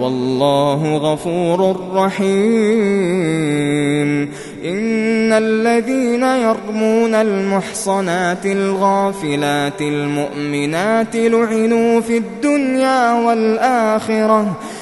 والله غفور رحيم. إن الذين يرمون المحصنات الغافلات المؤمنات لعنوا في الدنيا والآخرة.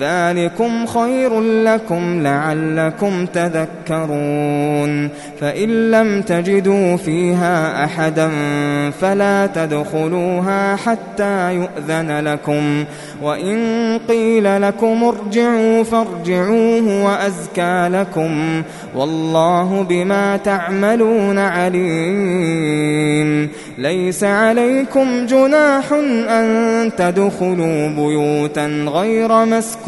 ذلكم خير لكم لعلكم تذكرون فإن لم تجدوا فيها أحدا فلا تدخلوها حتى يؤذن لكم وإن قيل لكم ارجعوا فارجعوه وأزكى لكم والله بما تعملون عليم ليس عليكم جناح أن تدخلوا بيوتا غير مسكون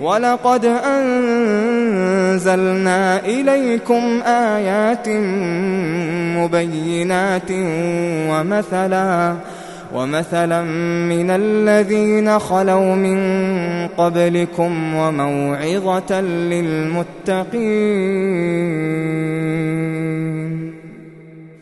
ولقد أنزلنا إليكم آيات مبينات ومثلا ومثلا من الذين خلوا من قبلكم وموعظة للمتقين